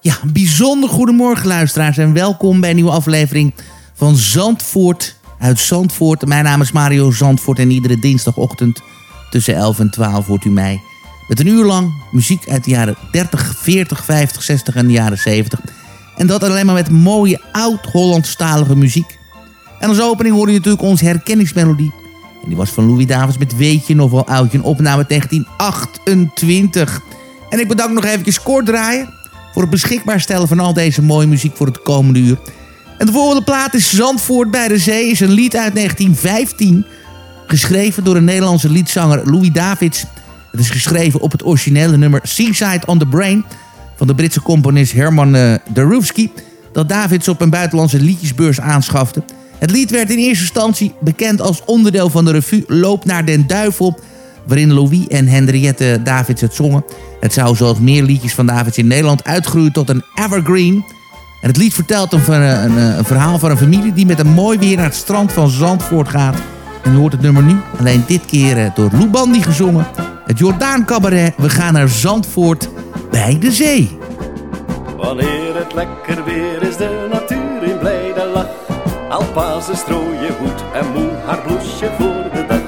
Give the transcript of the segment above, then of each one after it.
Ja, bijzonder goedemorgen luisteraars en welkom bij een nieuwe aflevering van Zandvoort uit Zandvoort. Mijn naam is Mario Zandvoort en iedere dinsdagochtend tussen 11 en 12 hoort u mij met een uur lang muziek uit de jaren 30, 40, 50, 60 en de jaren 70. En dat alleen maar met mooie oud-Hollandstalige muziek. En als opening hoor je natuurlijk onze herkenningsmelodie. En die was van Louis Davids met Weet je nog wel oudje, een opname 1928. En ik bedank nog even kort draaien voor het beschikbaar stellen van al deze mooie muziek voor het komende uur. En de volgende plaat is Zandvoort bij de Zee, is een lied uit 1915. Geschreven door een Nederlandse liedzanger Louis Davids. Het is geschreven op het originele nummer Seaside on the Brain van de Britse componist Herman uh, dat Davids op een buitenlandse liedjesbeurs aanschafte. Het lied werd in eerste instantie bekend als onderdeel van de revue Loop naar den Duivel... waarin Louis en Henriette Davids het zongen. Het zou zoals meer liedjes van Davids in Nederland uitgroeien tot een evergreen... En het lied vertelt een, een, een, verhaal van een familie die met een mooi weer naar het strand van Zandvoort gaat. En u hoort het nummer nu, alleen dit keer eh, door Lou Bandy gezongen. Het Jordaan Cabaret, we gaan naar Zandvoort bij de zee. Wanneer het lekker weer is, de natuur. Alpazen strooien hoed en moe haar bloesje voor de dag.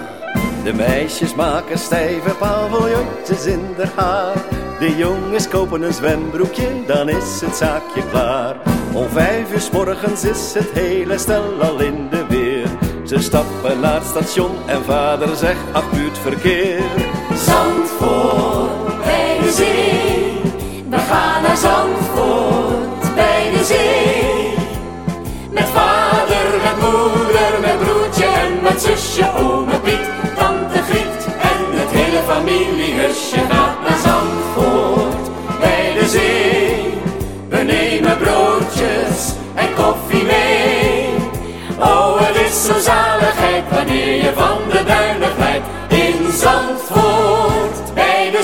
De meisjes maken stijve paviljoentjes in de haar. De jongens kopen een zwembroekje, dan is het zaakje klaar. Om vijf uur s morgens is het hele stel al in de weer. Ze stappen naar het station en vader zegt, ach verkeer. Zandvoort bij de zee,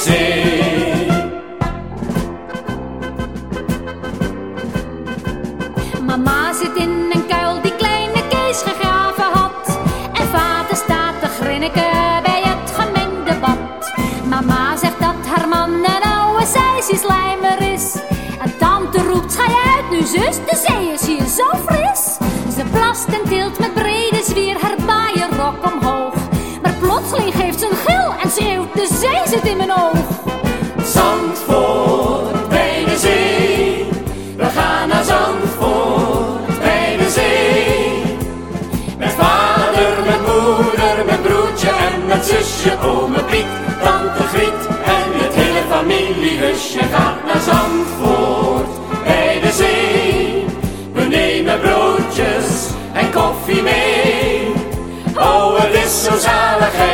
bij zee zit in mijn oog. Zandvoort bij de zee, we gaan naar Zandvoort bij de zee. Met vader, met moeder, met broertje en met zusje, ome Piet, tante Griet en het hele familiehusje gaat naar Zandvoort bij de zee. We nemen broodjes en koffie mee. Oh, het is zo zaligheid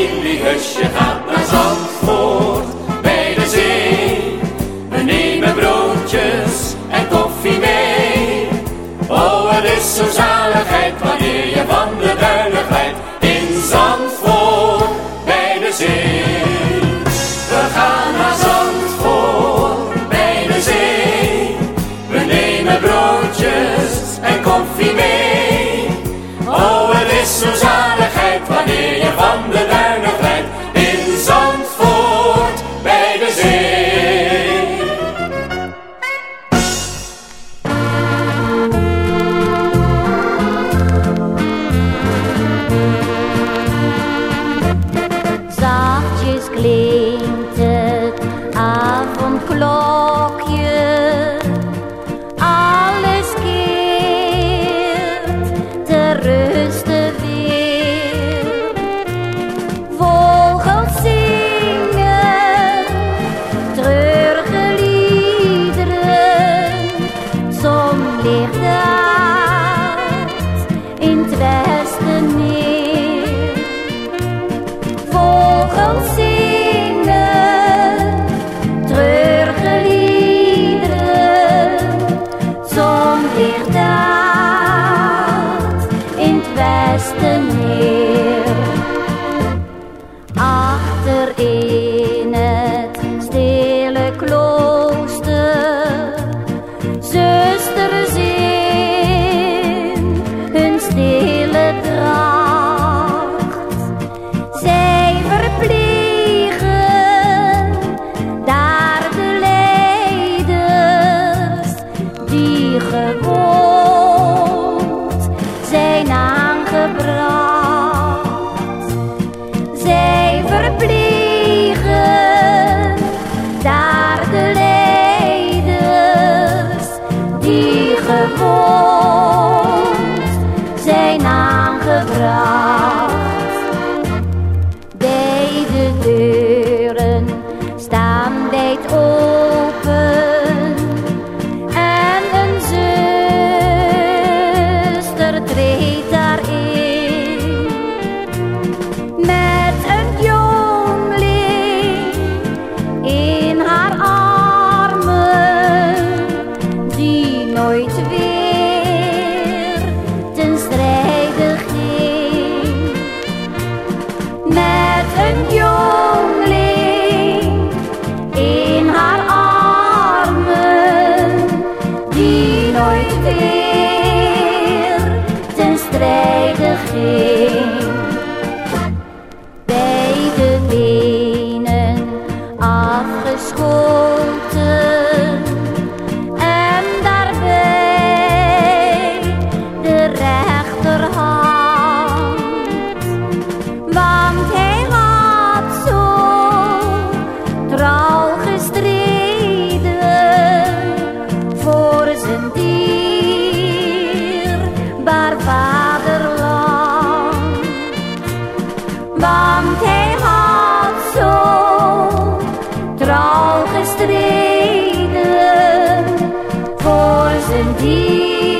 hele familiehusje gaat naar Zandvoort ti.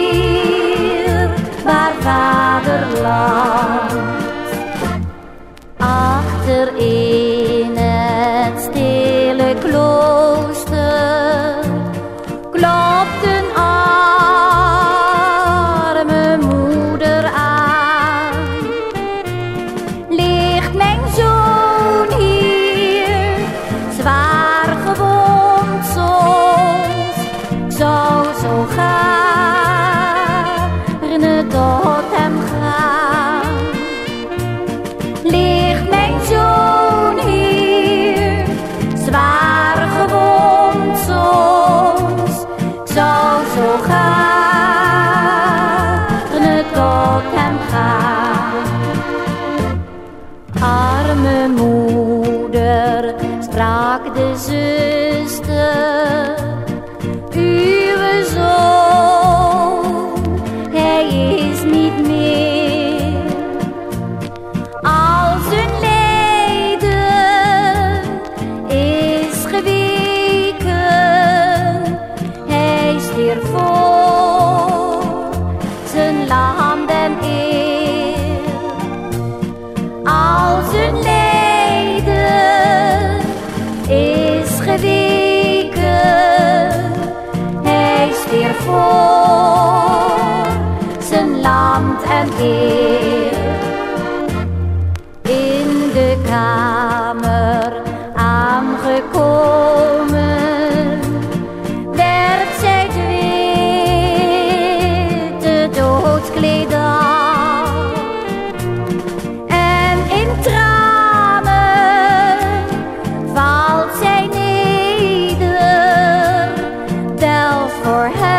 for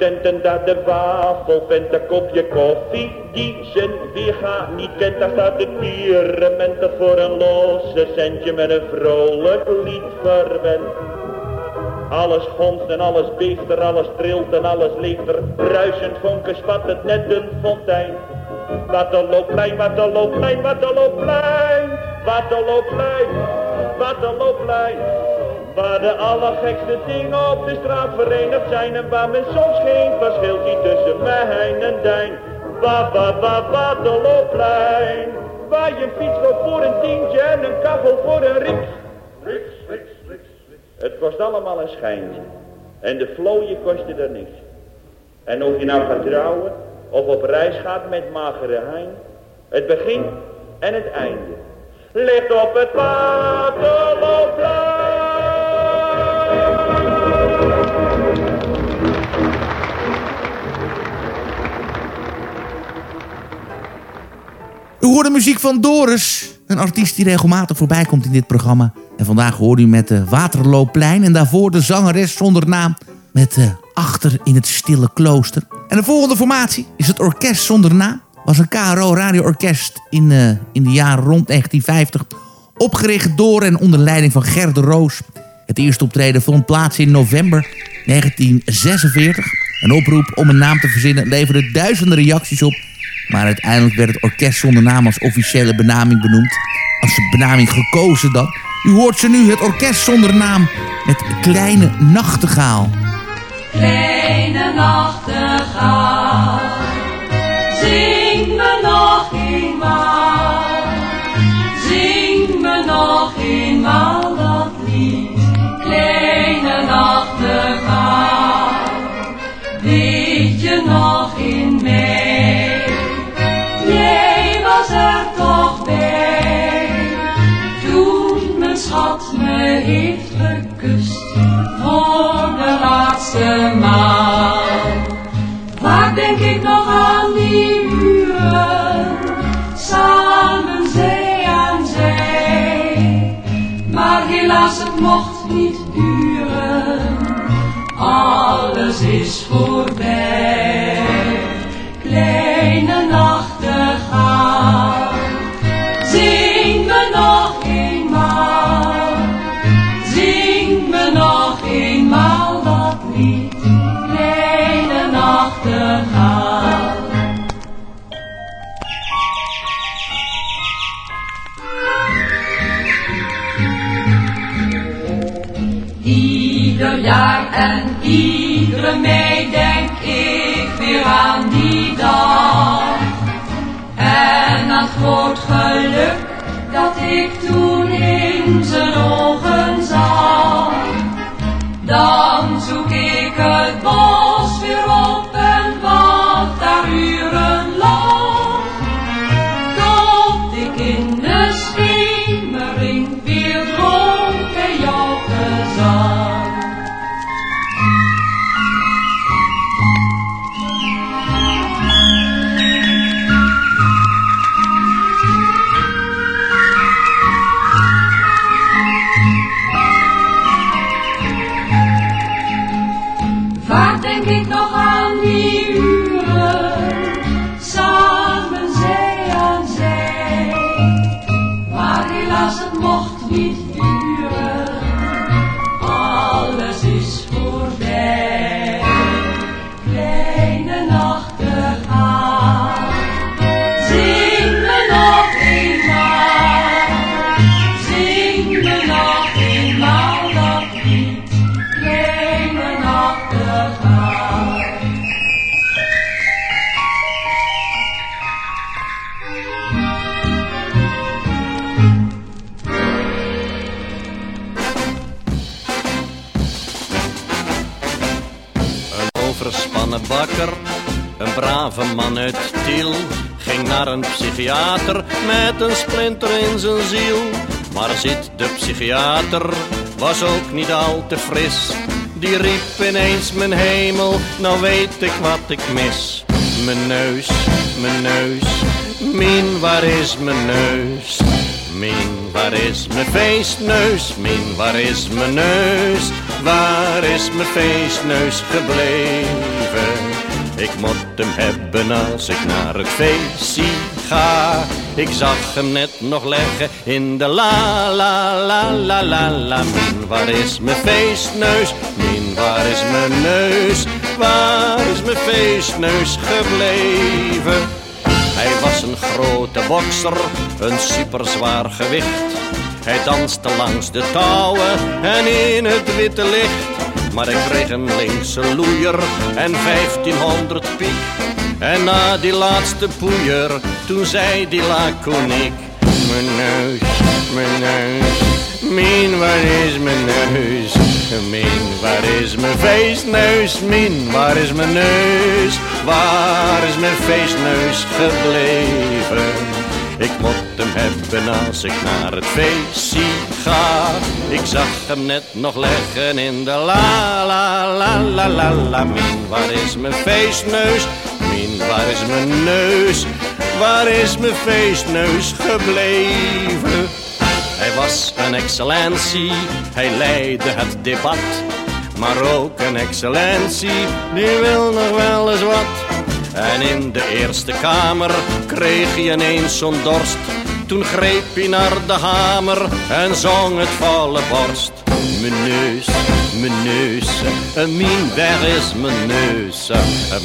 en daar de wafel vindt een kopje koffie die zijn weerga niet kent. Daar staat het pierementen voor een losse centje met een vrolijk lied verwend. Alles gonst en alles beeft er, alles trilt en alles leeft er. Bruisend vonken spat het net een fontein. Wat een looplijn, wat een Waar de allergekste dingen op de straat verenigd zijn en waar men soms geen verschil ziet tussen mij en Dijn. Wa, wa, wa, wa, de looplijn. Waar je een fiets loopt voor een tientje en een kachel voor een riks. Riks, riks, riks, riks. Het kost allemaal een schijntje. En de vlooien kosten er niks. En of je nou gaat trouwen of op reis gaat met magere hein. Het begin en het einde. Ligt op het waterloopplein. U hoort muziek van Doris, een artiest die regelmatig voorbij komt in dit programma. En vandaag hoorde u met de Waterloopplein en daarvoor de zangeres zonder naam met uh, Achter in het Stille Klooster. En de volgende formatie is het Orkest Zonder Naam. Was een KRO radioorkest in, uh, in de jaren rond 1950. Opgericht door en onder leiding van Gert de Roos. Het eerste optreden vond plaats in november 1946. Een oproep om een naam te verzinnen leverde duizenden reacties op. Maar uiteindelijk werd het orkest zonder naam als officiële benaming benoemd. Als de benaming gekozen dan. U hoort ze nu, het orkest zonder naam met Kleine Nachtegaal. Kleine Nachtegaal, heeft gekust voor de laatste maal. Vaak denk ik nog aan die uren, samen zij aan zij. Maar helaas, het mocht niet duren, alles is voorbij. Kleine nachtegaal, Ieder jaar en iedere mei denk ik weer aan die dag. En aan het groot geluk dat ik toen in zijn ogen zag. Dan zoek ik het bos brave man uit Tiel, ging naar een psychiater met een splinter in zijn ziel. Maar zit de psychiater, was ook niet al te fris. Die riep ineens mijn hemel, nou weet ik wat ik mis. Mijn neus, mijn neus, min waar is mijn neus? Min, waar is mijn feestneus? Min, waar is mijn neus? Waar is mijn feestneus gebleven? Ik moet hem hebben als ik naar het feestje ga. Ik zag hem net nog leggen in de la la la la la la. Min, waar is mijn feestneus? Min, waar is mijn neus? Waar is mijn feestneus gebleven? Hij was een grote bokser, een superzwaar gewicht. Hij danste langs de touwen en in het witte licht. Maar ik kreeg een linkse loeier en 1500 piek. En na die laatste poeier, toen zei die laconiek. Mijn neus, mijn neus, min waar is mijn neus? Min waar is mijn feestneus? Min waar is mijn neus? Waar is mijn feestneus gebleven? Ik moet hem hebben als ik naar het feestje ga. Ik zag hem net nog leggen in de la la la la la la. Min, waar is mijn feestneus? Min, waar is mijn neus? Waar is mijn feestneus gebleven? Hij was een excellentie, hij leidde het debat. Maar ook een excellentie, die wil nog wel eens wat. En in de eerste kamer kreeg hij ineens zo'n dorst. Toen greep hij naar de hamer en zong het volle borst. Mijn neus, mijn neus, min, waar is mijn neus?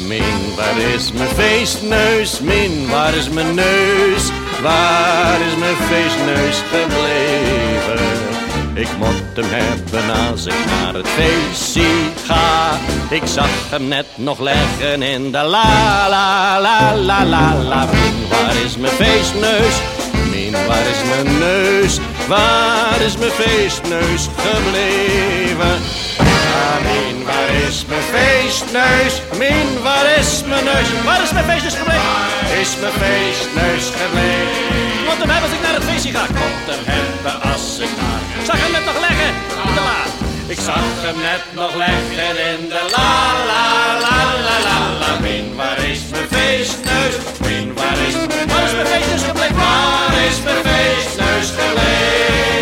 Min, waar is mijn feestneus? Min, waar is mijn neus? Waar is mijn feestneus gebleven? Ik moet hem hebben als ik naar het feestje ga. Ik zag hem net nog leggen in de la la la la la la. Min, waar is mijn feestneus? Min, waar is mijn neus? Waar is mijn feestneus gebleven? Min, waar is mijn feestneus? Min, waar is mijn neus? Waar is mijn feestneus gebleven? Waar is mijn feestneus gebleven? Moet hem hebben als ik naar het feestje ga. Moet hem hebben als ik naar... Zag hem net nog leggen in de la. Ik zag hem net nog leggen in de la la la la la la. Min, waar is mijn feestneus? Min, waar is mijn Waar is mijn feestneus gebleven? Waar is mijn feestneus gebleven?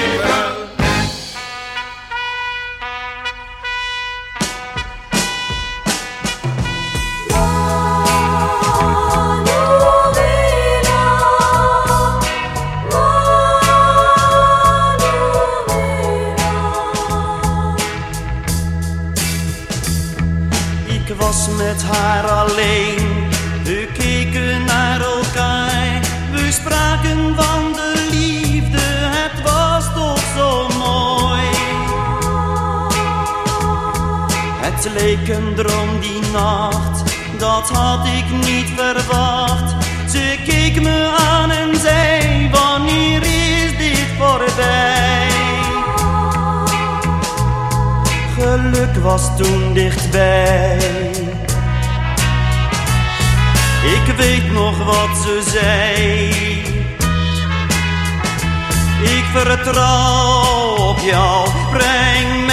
Was met haar alleen, we keken naar elkaar. We spraken van de liefde, het was toch zo mooi. Het leek een droom die nacht, dat had ik niet verwacht. Ze keek me aan en zei, wanneer is dit voorbij? Geluk was toen dichtbij. Ik weet nog wat ze zei. Ik vertrouw op jou, breng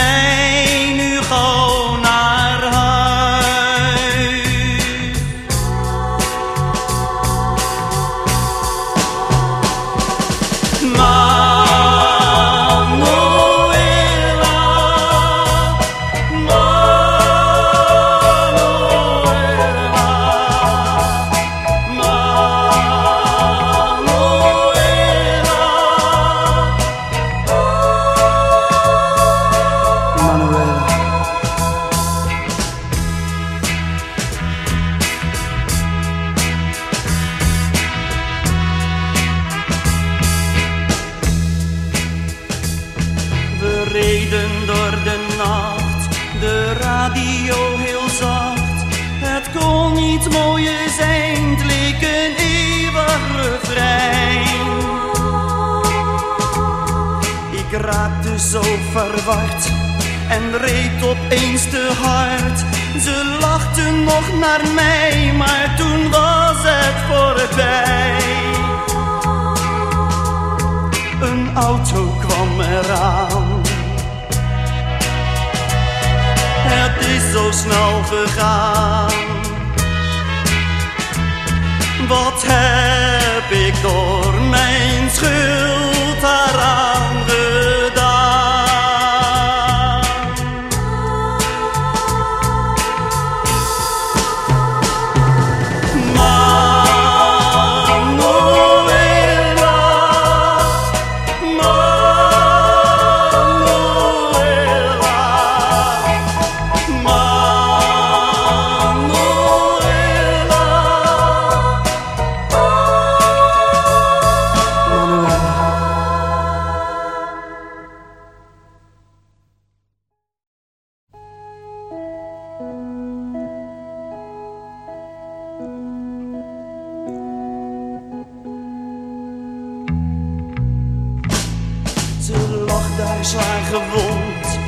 gewond,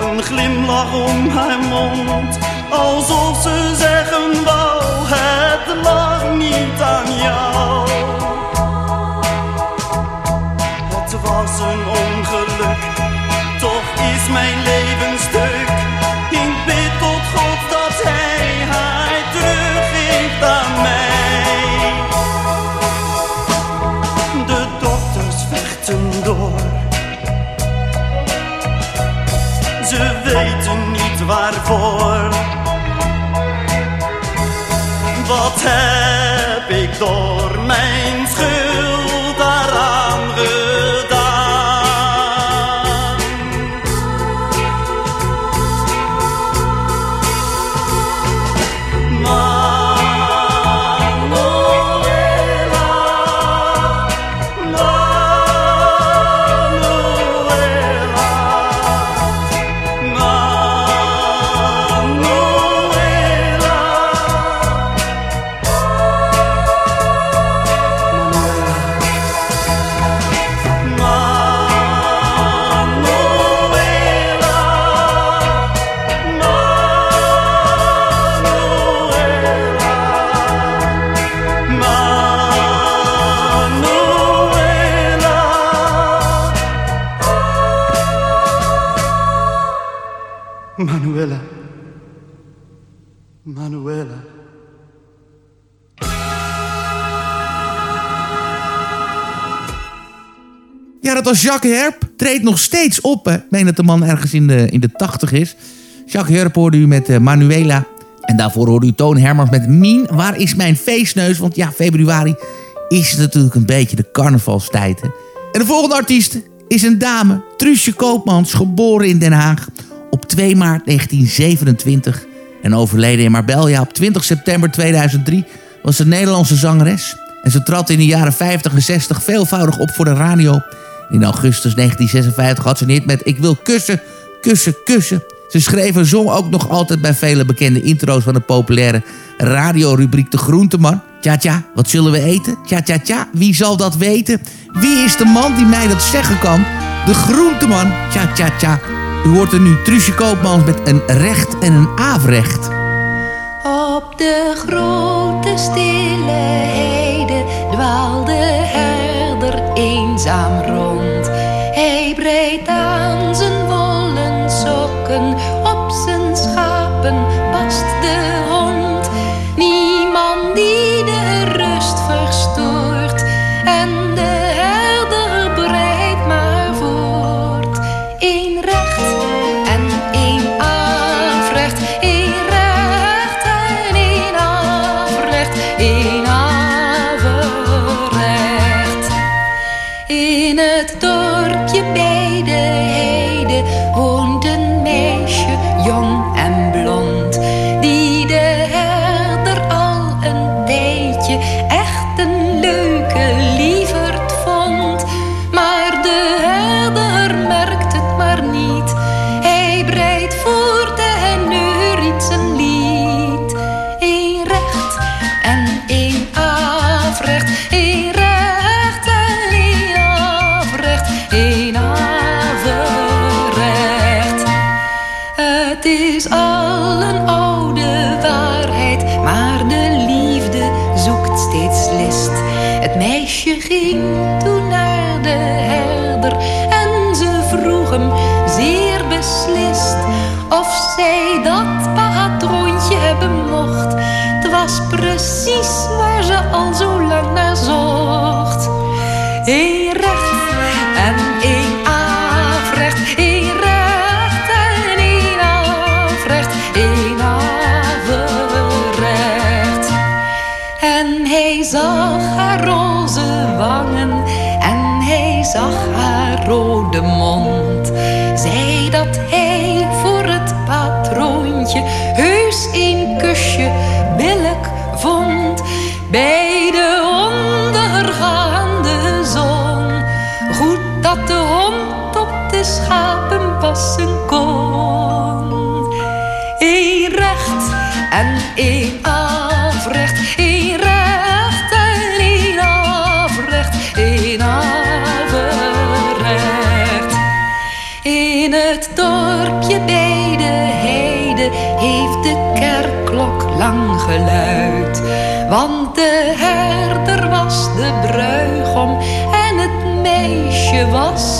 een glimlach om haar mond, alsof ze zeggen wou, het lag niet aan jou. Het was een ongeluk, toch is mijn leven stuk. Waarvoor. wat heb ik door Jacques Herp. Treedt nog steeds op. Hè. Ik meen dat de man ergens in de, in de tachtig is. Jacques Herp hoorde u met eh, Manuela. En daarvoor hoorde u Toon Hermans met Mien. Waar is mijn feestneus? Want ja, februari is natuurlijk een beetje de carnavalstijd. En de volgende artiest is een dame. Truusje Koopmans, geboren in Den Haag op 2 maart 1927. En overleden in Marbella op 20 september 2003 was een Nederlandse zangeres. En ze trad in de jaren 50 en 60 veelvoudig op voor de radio. In augustus 1956 had ze een hit met Ik wil kussen, kussen, kussen. Ze schreef en zong ook nog altijd bij vele bekende intro's van de populaire radiorubriek De Groenteman. Tja tja, wat zullen we eten? Tja tja tja, wie zal dat weten? Wie is de man die mij dat zeggen kan? De Groenteman. Tja tja tja. U hoort er nu Truusje Koopmans met een recht en een afrecht. Op de grote stille heide dwaalde herder eenzaam rond. Hij breed toen naar de herder en ze vroeg hem zeer beslist of zij dat patroontje hebben mocht. Het was precies waar ze al zo lang naar zocht. Want de herder was de bruigom en het meisje was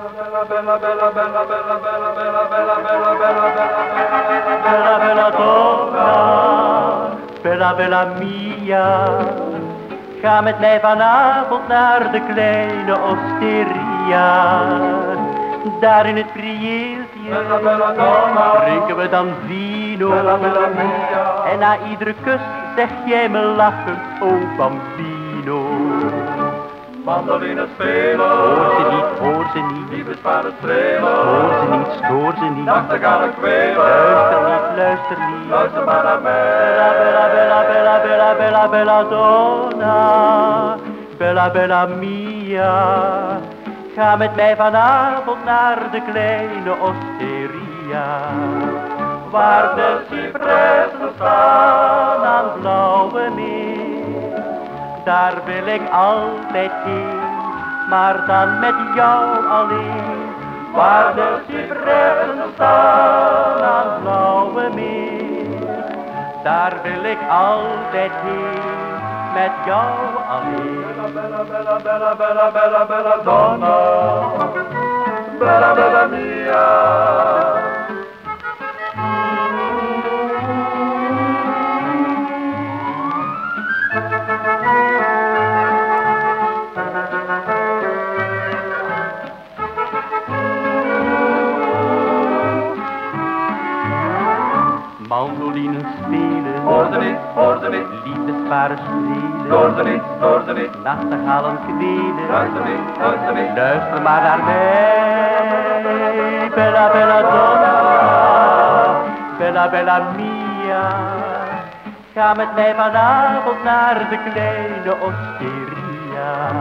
Bella bella donna, bella bella mia. Ga met mij vanavond naar de kleine osteria. Daar in het prieeltje drinken we dan vino. En na iedere kus zeg jij me lachend, oh bambino. Mandoline spelen. Hoor ze niet, hoor ze niet. Lieve sparen strelen. Hoor ze niet, stoor ze niet. Nachtegalen kwelen. Luister niet, luister niet. Luister maar naar mij. Bella, bella, bella, bella, bella, bella, donna. Bella, bella mia. Ga met mij vanavond naar de kleine osteria. Waar de cipressen staan aan het blauwe meer. Daar wil ik altijd heen, maar dan met jou alleen. Waar de cipressen staan aan blauwe meer. Daar wil ik altijd heen, met jou alleen. Bella, bella, bella, bella, bella, bella, donna. Bella, bella mia. Mandolinen spelen. Hoorde niet, hoorde niet. Liefdesparen spelen. Hoorde niet, hoorde niet. Nachtegalen kwelen. Luister niet, luister niet. Luister maar naar mij. Bella, bella donna. Bella, bella mia. Ga met mij vanavond naar de kleine osteria.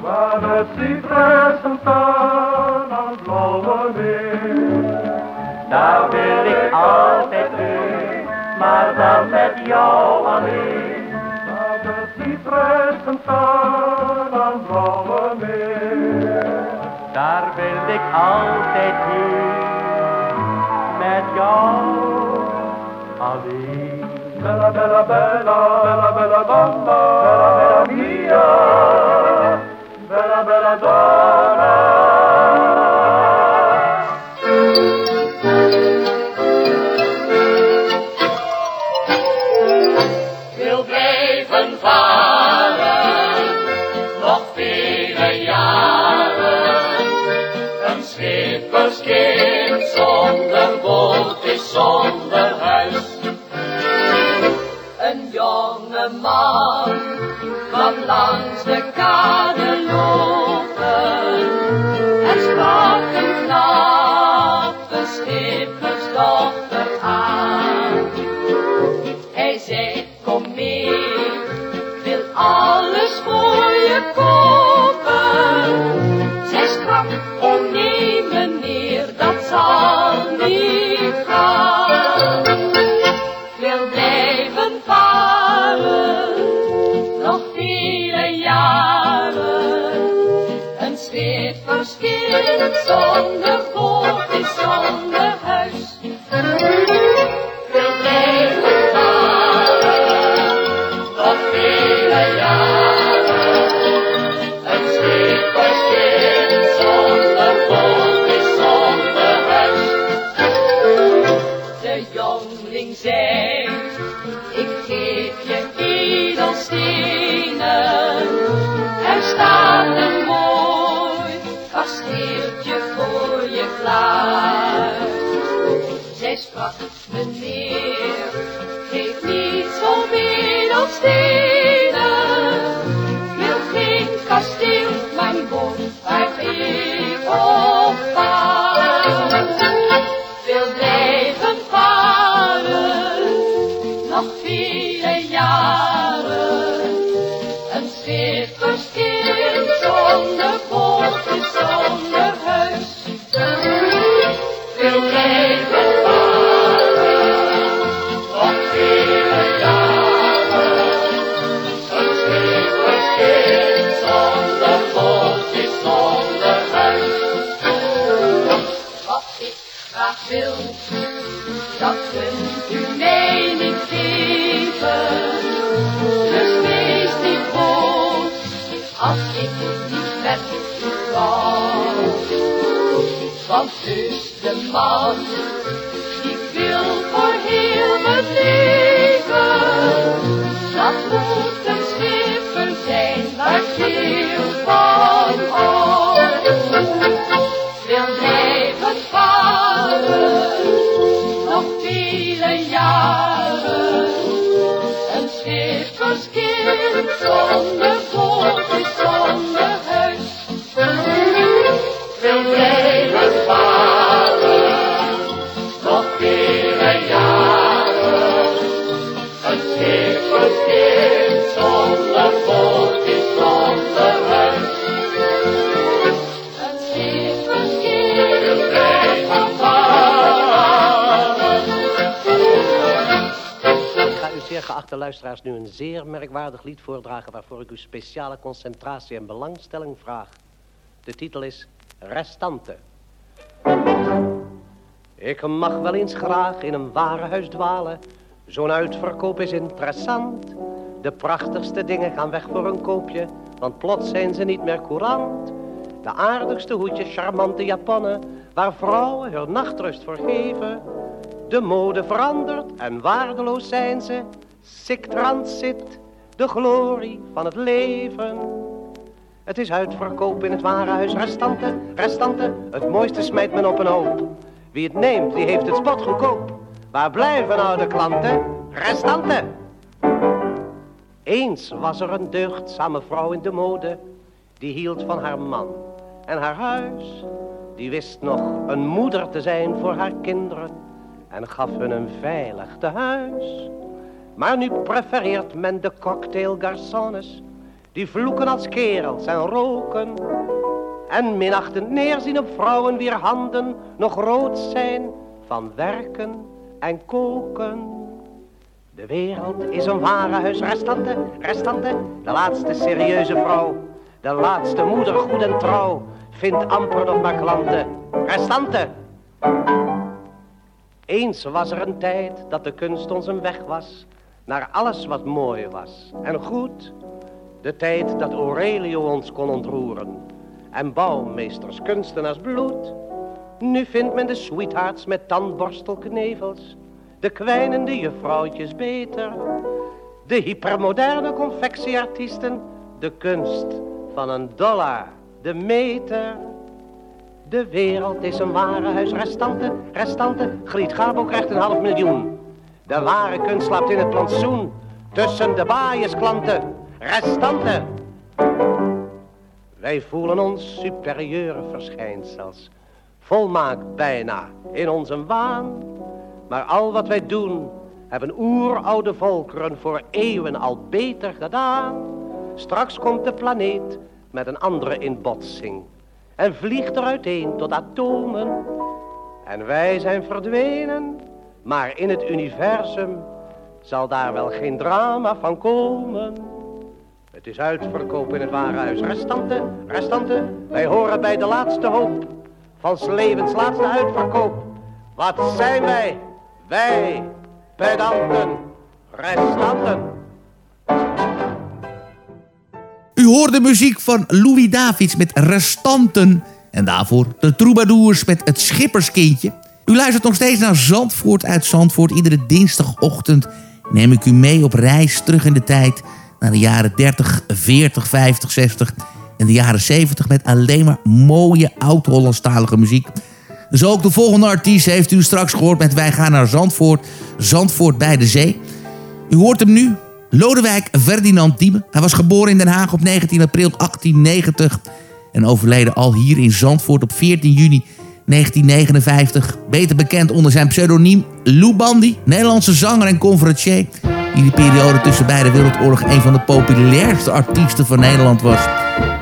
Waar de cipressen staan aan blauwe meer. Daar wil ik heen, maar dan met jou alleen. Waar de cipressen staan aan het blauwe meer. Daar wil ik altijd heen, met jou alleen. Bella, bella, bella, bella, bella, donna, bella, bella mia, bella, bella, donna. Is zonder huis. Een jonge man kwam langs schipperskind Let me Want dus de man, die wil voor heel mijn leven. Dat moet een schipper zijn, waar ik heel van hou. Wil blijven varen, nog vele jaren. Een schipperskind zonder zeer geachte luisteraars nu een zeer merkwaardig lied voordragen... waarvoor ik uw speciale concentratie en belangstelling vraag. De titel is Restante. Ik mag wel eens graag in een warenhuis dwalen. Zo'n uitverkoop is interessant. De prachtigste dingen gaan weg voor een koopje, want plots zijn ze niet meer courant. De aardigste hoedjes, charmante japonnen, waar vrouwen hun nachtrust voor geven. De mode verandert en waardeloos zijn ze. Sic transit, de glorie van het leven. Het is uitverkoop in het warenhuis, restanten, restanten. Het mooiste smijt men op een hoop. Wie het neemt, die heeft het spot goedkoop. Waar blijven nou de klanten? Restanten. Eens was er een deugdzame vrouw in de mode. Die hield van haar man en haar huis. Die wist nog een moeder te zijn voor haar kinderen. En gaf hun een veilig tehuis. Maar nu prefereert men de cocktailgarçons. Die vloeken als kerels en roken. En minachtend neerzien op vrouwen wier handen nog rood zijn van werken en koken. De wereld is een warenhuis, restante, restante, de laatste serieuze vrouw. De laatste moeder goed en trouw, vindt amper nog maar klanten. Restante. Eens was er een tijd dat de kunst ons een weg was, naar alles wat mooi was en goed. De tijd dat Aurelio ons kon ontroeren en bouwmeesters kunstenaars bloed. Nu vindt men de sweethearts met tandborstelknevels, de kwijnende juffrouwtjes beter. De hypermoderne confectieartiesten, de kunst van een dollar, de meter. De wereld is een warenhuis, restante, restante, Griet Gabo krijgt een half miljoen. De ware kunst slaapt in het plantsoen, tussen de baaiensklanten, restante. Wij voelen ons superieure verschijnsels, volmaakt bijna in onze waan. Maar al wat wij doen, hebben oeroude volkeren voor eeuwen al beter gedaan. Straks komt de planeet met een andere in botsing en vliegt er uiteen tot atomen. En wij zijn verdwenen, maar in het universum zal daar wel geen drama van komen. Het is uitverkoop in het warenhuis. Restanten, restanten, wij horen bij de laatste hoop van levens laatste uitverkoop. Wat zijn wij? Wij, pedanten, restanten. U hoort de muziek van Louis Davids met Restanten. En daarvoor de troubadours met het Schipperskindje. U luistert nog steeds naar Zandvoort uit Zandvoort. Iedere dinsdagochtend neem ik u mee op reis terug in de tijd... naar de jaren 30, 40, 50, 60 en de jaren 70... met alleen maar mooie oud-Hollandstalige muziek. Zo ook de volgende artiest heeft u straks gehoord met Wij gaan naar Zandvoort. Zandvoort bij de zee. U hoort hem nu, Lodewijk Ferdinand Diebe. Hij was geboren in Den Haag op 19 april 1890 en overleden al hier in Zandvoort op 14 juni 1959. Beter bekend onder zijn pseudoniem Lou Nederlandse zanger en conferencier... die die periode tussen beide wereldoorlogen een van de populairste artiesten van Nederland was.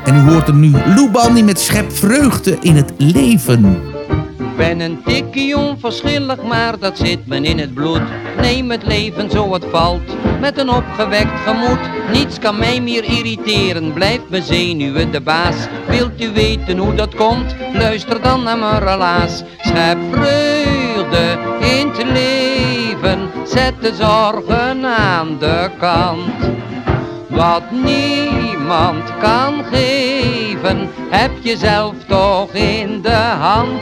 En u hoort hem nu, Lou Bandy met Schep Vreugde in het Leven. Ben een tikkie onverschillig, maar dat zit me in het bloed. Neem het leven zo het valt, met een opgewekt gemoed. Niets kan mij meer irriteren, blijft mijn zenuwen de baas. Wilt u weten hoe dat komt? Luister dan naar mijn relaas. Schep vreugde in het leven, zet de zorgen aan de kant. Wat niemand kan geven, heb je zelf toch in de hand.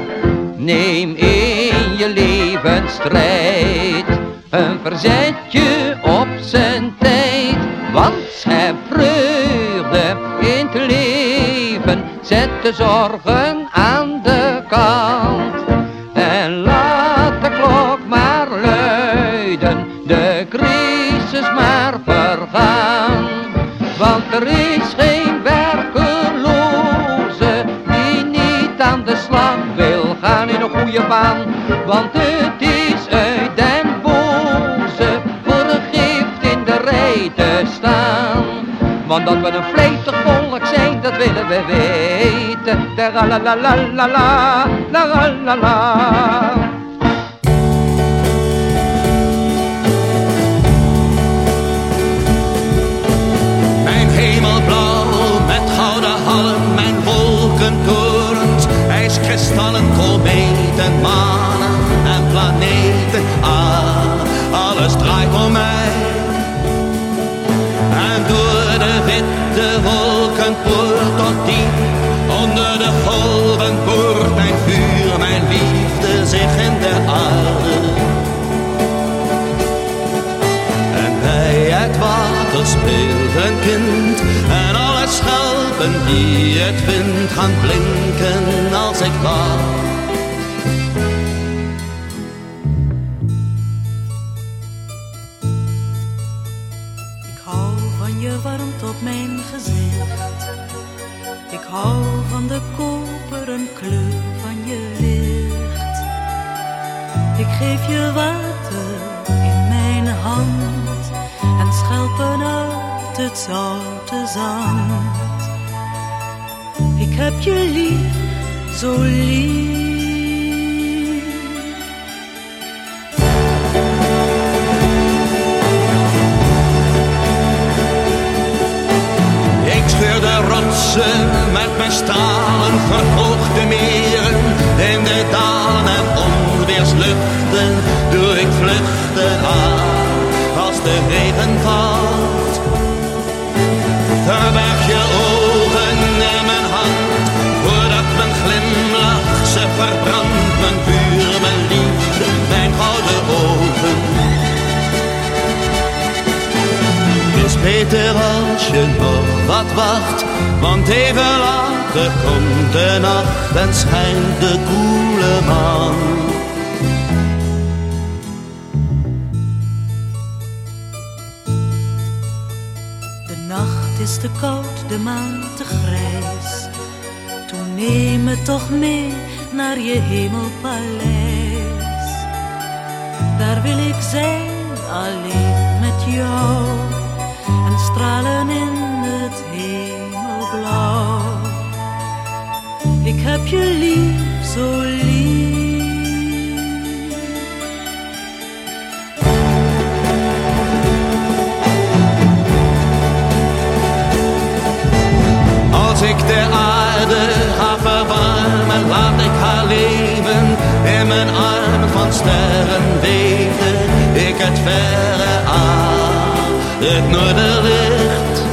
Neem in je leven strijd, een verzetje op zijn tijd. Want schep vreugde in het leven, zet de zorgen aan de kant. Staan. Want dat we een vletig volk zijn, dat willen we weten. La la la la la. Mijn hemelblauw met gouden hallen, mijn wolkentorens, ijskristallen, kometen, manen en planeten. Ah, alles draait om mij. De wolken poort tot diep Ik heb je lief, zo lief. Als ik de aarde ga verwarmen, laat ik haar leven. In mijn armen van sterren weten ik het verre aan, het noorderlicht.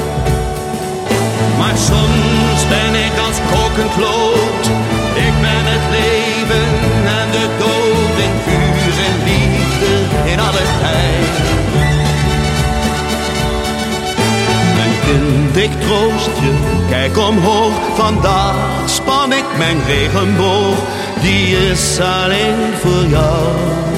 Maar soms ben ik ben het leven en de dood in vuur en liefde in alle tijd. Mijn kind, ik troost je, kijk omhoog. Vandaag span ik mijn regenboog, die is alleen voor jou.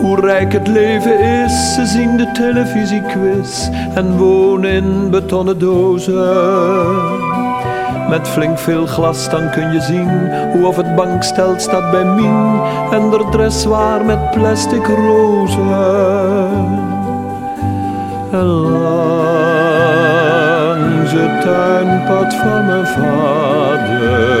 hoe rijk het leven is. Ze zien de televisiequiz en wonen in betonnen dozen. Met flink veel glas dan kun je zien hoe of het bankstel staat bij Mien en de dress waar met plastic rozen. En langs het tuinpad van mijn vader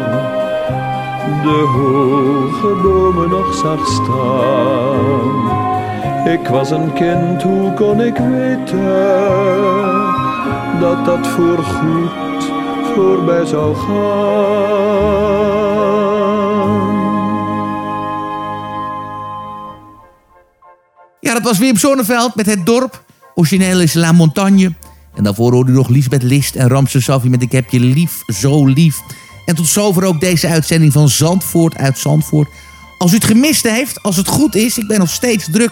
de hoge bomen nog zag staan. Ik was een kind, hoe kon ik weten dat dat voorgoed voorbij zou gaan? Ja, dat was Wim Sonneveld met Het Dorp. Origineel is La Montagne. En daarvoor hoorde u nog Lisbeth List en Ramse Safi met Ik heb je lief, zo lief. En tot zover ook deze uitzending van Zandvoort uit Zandvoort. Als u het gemist heeft, als het goed is... ik ben nog steeds druk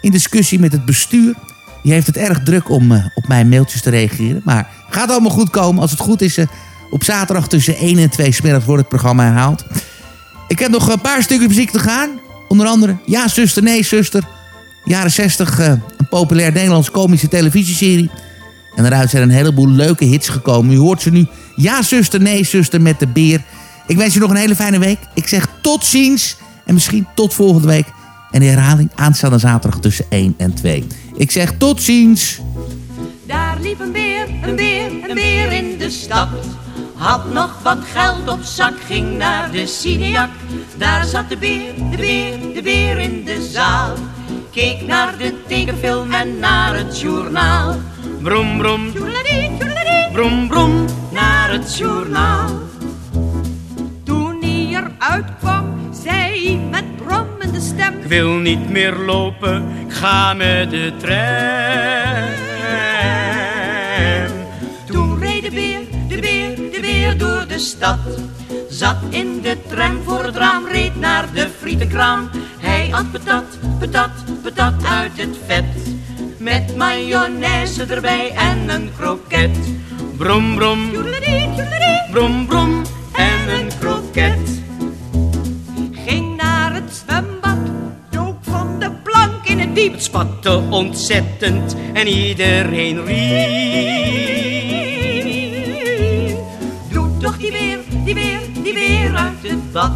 in discussie met het bestuur. Die heeft het erg druk om uh, op mijn mailtjes te reageren. Maar gaat allemaal goed komen. Als het goed is, uh, op zaterdag tussen 1 en 2 smiddags wordt het programma herhaald. Ik heb nog een paar stukken muziek te gaan. Onder andere Ja, zuster, nee, zuster. Jaren 60, uh, een populair Nederlands komische televisieserie. En eruit zijn een heleboel leuke hits gekomen. U hoort ze nu. Ja, zuster, nee, zuster met de beer. Ik wens u nog een hele fijne week. Ik zeg tot ziens. En misschien tot volgende week. En de herhaling aanstaande zaterdag tussen 1 en 2. Ik zeg tot ziens. Daar liep een beer, een beer, een beer in de stad. Had nog wat geld op zak, ging naar de Cineac. Daar zat de beer, de beer, de beer in de zaal. Keek naar de tekenfilm en naar het journaal. Brom, brom, brom, brom, naar het journaal. Toen hij eruit kwam, zei hij met brommende stem. Ik wil niet meer lopen, ik ga met de tram. Toen reed de beer, de beer, de beer door de stad. Zat in de tram voor het raam, reed naar de frietenkraam. Hij at patat, patat, patat uit het vet. Met mayonaise erbij en een kroket. Brom, brom, brom, brom en een kroket. Ging naar het zwembad, dook van de plank in het diep. Het spatte ontzettend en iedereen riep. Doe toch die weer, die weer, die weer uit het bad.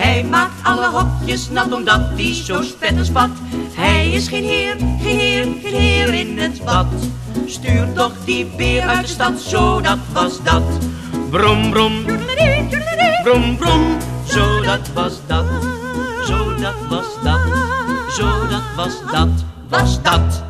Hij maakt alle hokjes nat omdat hij zo spetters spat. Hij is geen heer, geen heer, geen heer in het bad. Stuur toch die beer uit de stad, zo dat was dat. Brom, brom, brom, brom, zo dat was dat. Zo dat was dat, zo dat was dat, was dat.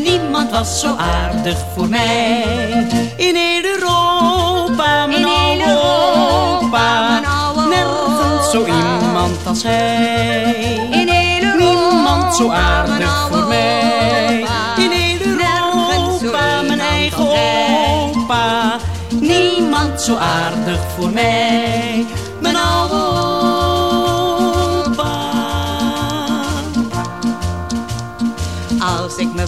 En niemand was zo aardig voor mij. In heel Europa, mijn In oude Europa, Nergens zo opa. iemand als hij. In heel Europa, Niemand zo aardig voor mij. opa. In heel Europa, mijn eigen opa. Niemand zo aardig voor mij.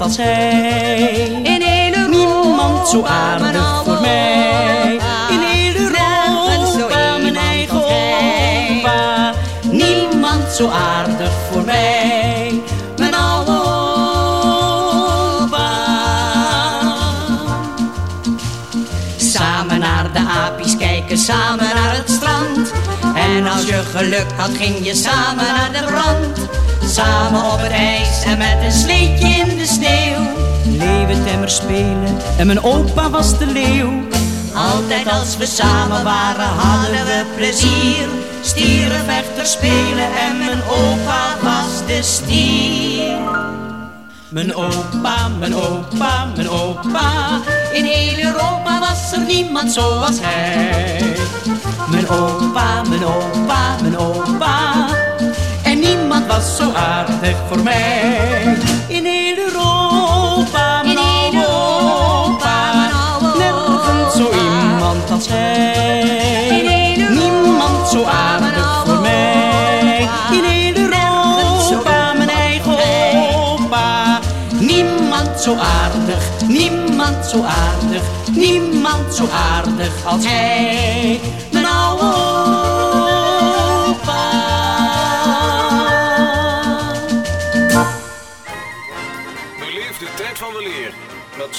Als hij. In Europa, Niemand zo aardig voor mij. In zo Europa, mijn eigen opa. Niemand zo aardig voor mij. Mijn oude opa. Samen naar de apies kijken, samen naar het strand. En als je geluk had, ging je samen naar de brand. Samen op het ijs en met een sleetje in de sneeuw. Leeuwentemmer spelen en mijn opa was de leeuw. Altijd als we samen waren, hadden we plezier. Stierenvechter spelen en mijn opa was de stier. Mijn opa, mijn opa, mijn opa. In heel Europa was er niemand zoals hij. Mijn opa, mijn opa, mijn opa. Niemand was zo Aardig voor mij. In heel Europa, mijn In heel Europa. Nergens zo iemand als heel Niemand zo aardig voor mij. In heel Europa, mijn eigen opa. Niemand zo aardig, niemand zo aardig, niemand zo aardig als hij.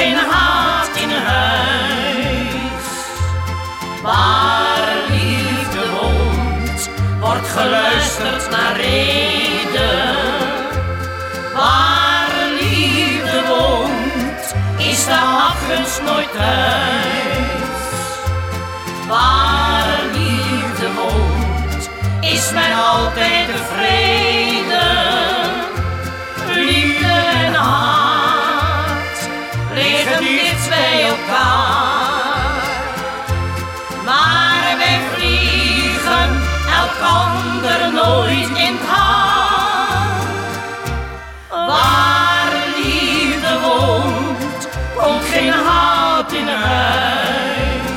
Geen haat in huis. Waar liefde woont, wordt geluisterd naar reden. Waar liefde woont, is de afgunst nooit thuis. Waar bij elkaar. Maar wij vliegen elkander nooit in het haar. Waar liefde woont, komt geen haat in huis.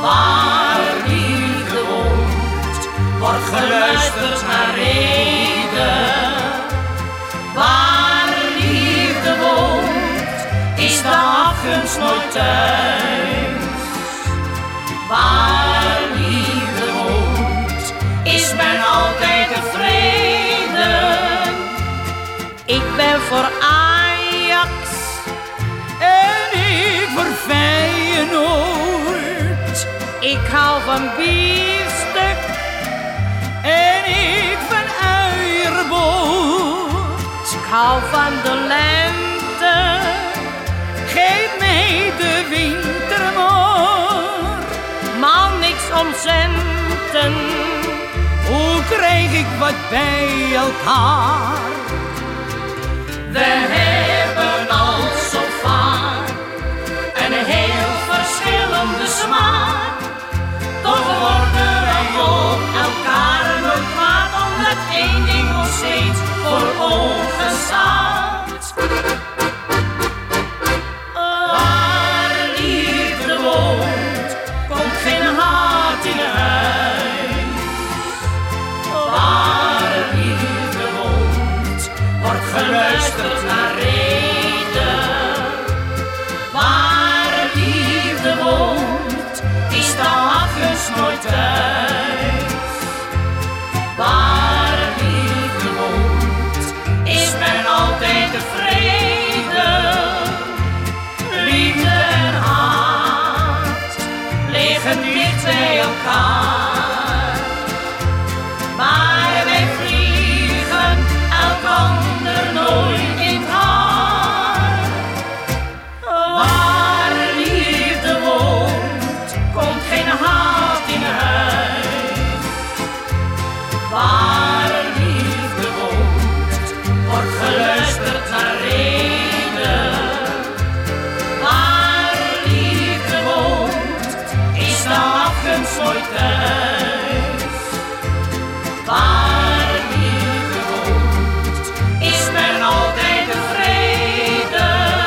Waar liefde woont, wordt geluisterd naar reden. Afgunst nooit thuis. Waar liefde is men altijd tevreden. Ik ben voor Ajax en ik voor Feyenoord. Ik hou van biefstuk En ik van uierbrood. Ik hou van de lente. om. Hoe krijg ik wat bij elkaar? We hebben al zo vaak een heel verschillende smaak. Toch worden wij op elkaar nooit kwaad, omdat één ding ons steeds voor ogen.